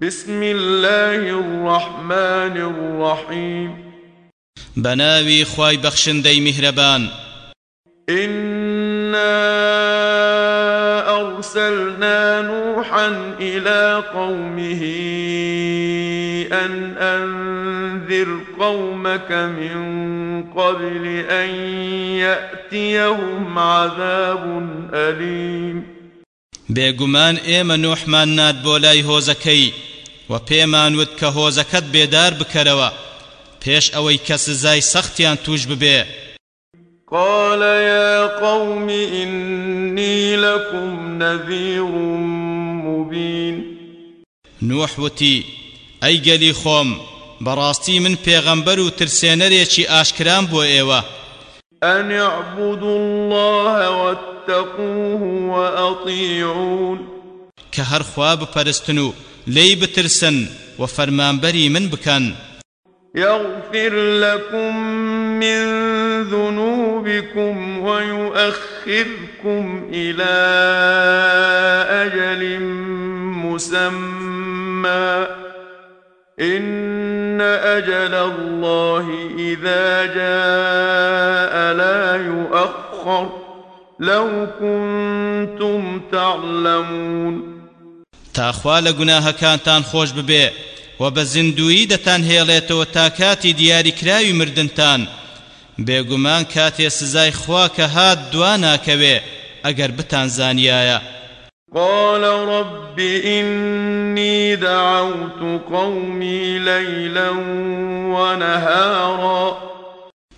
بسم الله الرحمن الرحيم. بناوي خواي بخشن دي مهربان إنا أرسلنا نوحا إلى قومه أن أنذر قومك من قبل أن يأتيهم عذاب أليم. بێگومان ئێمە نوحمان نات بۆ لای هۆزەکەی. و پێمان وت کە هۆزەکەت بێدار بکەرەوە. پێش ئەوەی کە سزای سەختیان توش ببێ. قال يا قوم إني لكم نذير مبين. نوح وتی ئەی گەلی خۆم بەڕاستی من پێغەمبەر و ترسێنەرێکی ئاشکرام بۆ ئێوە. أن اعبدوا الله واتقوه وأطيعون. كهر خواب پرستنو لي بترسن وفرمانبري من بكن. يغفر لكم من ذنوبكم ويؤخركم إلى أجل مسمى. إن أجل الله إذا جاء لا يؤخر. لو كنتم تعلمون. تاخوا لە كانتان خوش ببێ و بە زیندویی دەتان هێڵێتەوە تا کاتی دیاریکراوی مردنتان. بێگومان کاتێ سزای خوا کە هات دوا ناکەوێ ئەگەر بتان زانیایە. قال رب إني دعوت قومي ليلا ونهارا.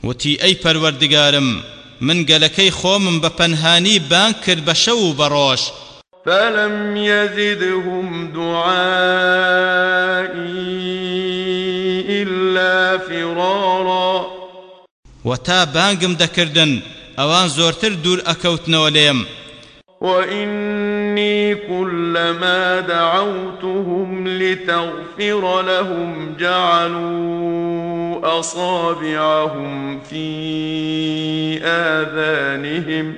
وتي أي پروردگارم من گەلەکەی خۆمم بە پەنهانی بان کرد بە شەو و بەڕۆژ فلم يزدهم دعائي إلا فرارا. وتا بانگم دەکردن ئەوان زۆرتر دوور ئەکەوتنەوە لێم. وإني كلما دعوتهم لتغفر لهم جعلوا أصابعهم في آذانهم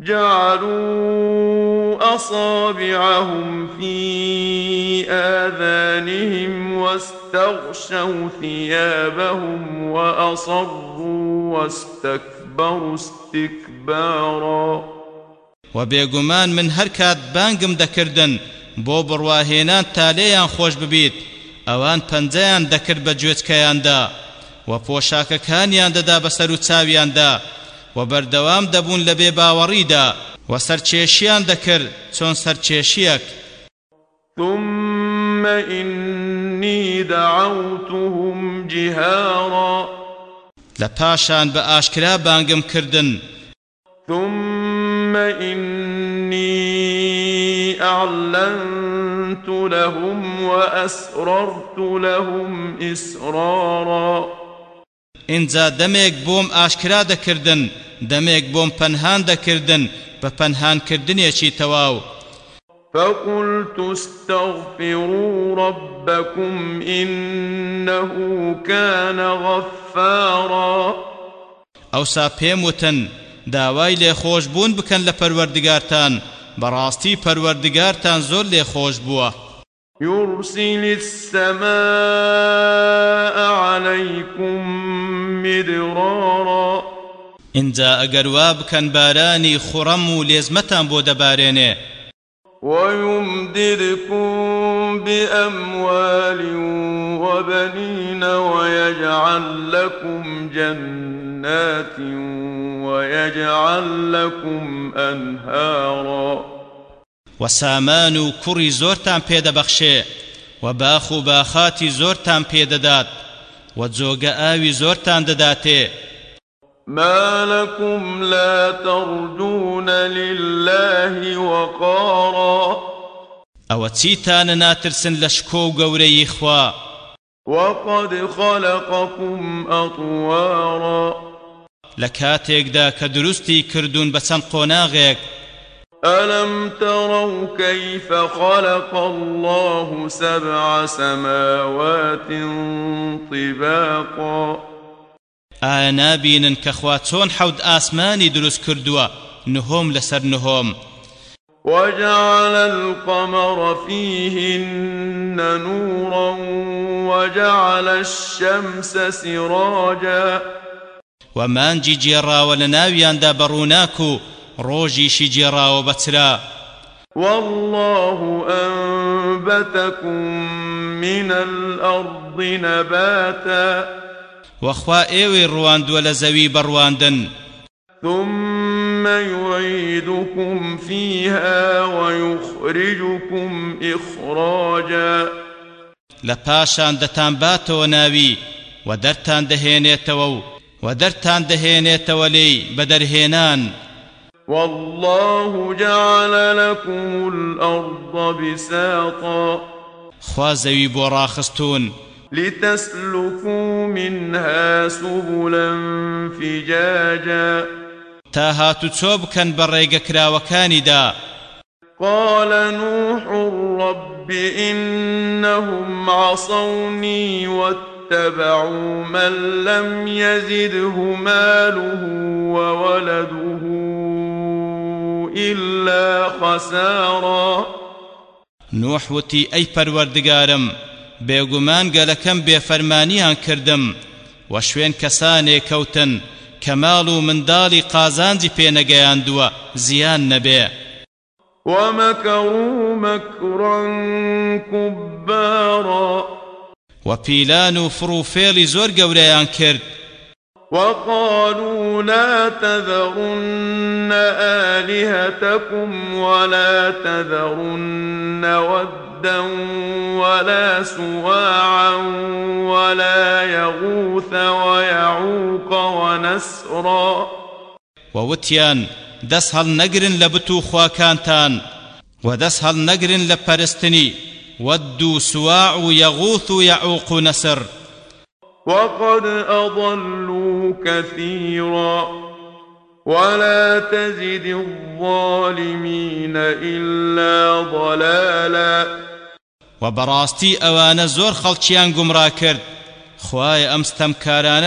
جعلوا أصابعهم في آذانهم واستغشوا ثيابهم وأصروا واستكبروا استكباراً. و بێگومان من هەر کات بانگم دەکردن بۆ بڕواهێنان تا لێیان خۆش ببیت ئەوان پەنجەیان دەکرد بە گوێچکەیاندا و پۆشاکەکانیان دەدا بەسەر و چاویاندا. و بەردەوام دەبوون لە بێ باوەڕیدا و سەرچێشیان دەکرد چۆن سەرچێشیەک ثم إني دعوتهم جهارا. لپاشان بآشكرا بانگم كردن ثم إني أعلنت لهم وأسررت لهم إسرارا. اینجا دەمێک بۆم ئاشکرا دەکردن دەمێک بۆم پەنهان دەکردن بە پەنهانکردنێکی تەواو. فقلت استغفروا ربكم إنه كان غفارا. ئەوسا پێم وتن داوای لێخۆشبوون بکەن لە پەروەردگارتان بەڕاستی پەروەردگارتان زۆر لێخۆش بووە. يرسل السماء عليكم مدرارا. وا بکەن بارانی خوڕەم و لێزمەتان بۆ دەبارێنێ ويمددكم بأموال وبنين ويجعل لكم جنات ويجعل لكم أنهارا. و سامان و کوڕی زۆرتان پێدەبەخشێ و باخ و باخاتی زۆرتان پێدەدات و جۆگە ئاوی زۆرتان دەداتێ. ما لكم لا ترجون لله وقارا. او تيتان ناترسن لشكو غوري خوا؟ وقد خلقكم اطوارا لكاتك دا كدرستي كردون بسن قناغك ألم تروا كيف خلق الله سبع سماوات طباقا؟ ئایا نابینن کە خوا چۆن حەوت ئاسمانی دروست کردووە؟ نهۆم لەسەر نهۆم وجعل القمر فيهن نورا وجعل الشمس سراجا. ومانجي جێڕاوە لە ناویاندا بەڕووناک و ڕۆژیشی جێراوە بەچرا. والله أنبتكم من الأرض نباتا. وخوا إيوي رواندو لزوي برواندن ثم يعيدكم فيها ويخرجكم إخراجا. لباشان دتان باتو ناوي ودرتان دهينيتو ودرتان دهينيتو لي بدرهينان والله جعل لكم الأرض بساطا. خوا زەوی بۆ ڕاخستون لتسلكوا منها سبلا فجاجا. تا هاتو چۆ بکەن بە ڕێگەکراوەکانیدا؟ قال نوح رب إنهم عصوني واتبعوا من لم يزده ماله وولده. إلا خسارا. نوح وتی ئەی پەروەردگارم بێگومان گەلەکەم بێفەرمانیان کردم و شوێن کەسانێ کەوتن کە ماڵ و منداڵی قازانجی پێنەگەیاندووە زیان نەبێ. ومكروا مكرا كبارا. و پیلان و فڕوفێڵی زۆر گەورەیان کرد وقالوا لا تذرن آلهتكم ولا تذرن ودا ولا سواعا ولا يغوث ويعوق ونسرا. ووتیان دەست هەڵ نەگرن لە بت و خواکانتان و دەست هەڵ نەگرن لە پەرستنی وەد و سواع یەعوق و نەسر وقد أضلوا كثيرا ولا تزد الظالمين إلا ضلالا. و بەڕاستی ئەوانە زۆر خەڵکیان گومڕا کرد. خوای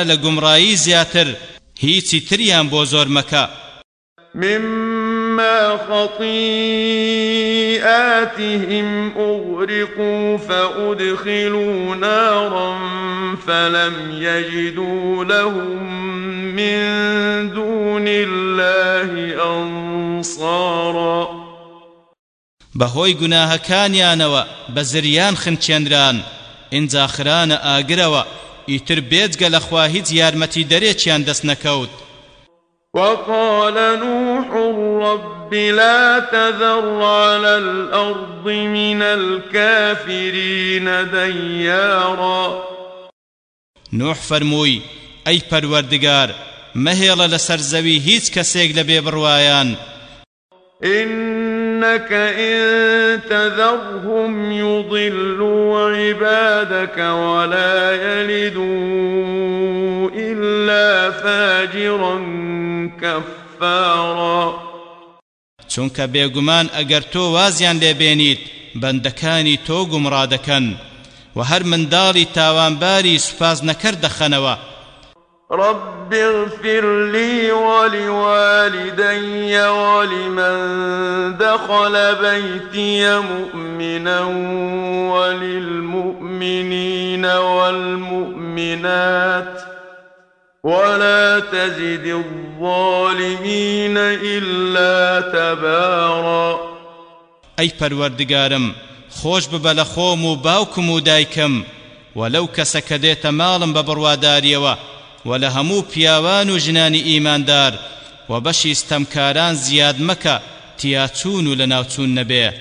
لە گومڕایی زیاتر هیچی تریان بۆ زۆر مەکە. مما خطيئاتهم أغرقوا فأدخلوا نارا فلم يجدوا لهم من دون الله أنصارا. بەهۆی گوناهەکانیانەوە بە زریان خنچێنران ئینجا خرانە ئاگرەوە ئیتر بێجگە لەخوا هیچ یارمەتی دەرێکیان دەست نەکەوت وقال نوح رب لا تذر على الأرض من الكافرين ديارا. نوح فەرمووی ئەی پەروەردگار مەهێڵە لەسەر زەوی هیچ کەسێک لە بێبڕوایان. إنك إن تذرهم يضلوا عبادك ولا يلدوا إلا فاجرا كفارا. چونکە بێگومان ئەگەر تۆ وازیان لێبێنیت بەندەکانی تۆ گومڕا دەکەن و هەر منداڵی تاوانباری سوپاز نەکرد دەخەنەوە. رب اغفر لي ولوالدي ولمن دخل بيتي مؤمنا وللمؤمنين والمؤمنات ولا تزد الظالمين إلا تبارا. ئەی پەروەردگارم خۆش ببە لە خۆم و باوکم و دایکم. وەلەو کەسە کە دێتە ماڵم بە بڕواداریەوە. و لە هەموو پیاوان و ژنانی ئیماندار. و بەشی ستەمکاران زیاد مەکە تیاچون و لە ناوچوون نەبێ.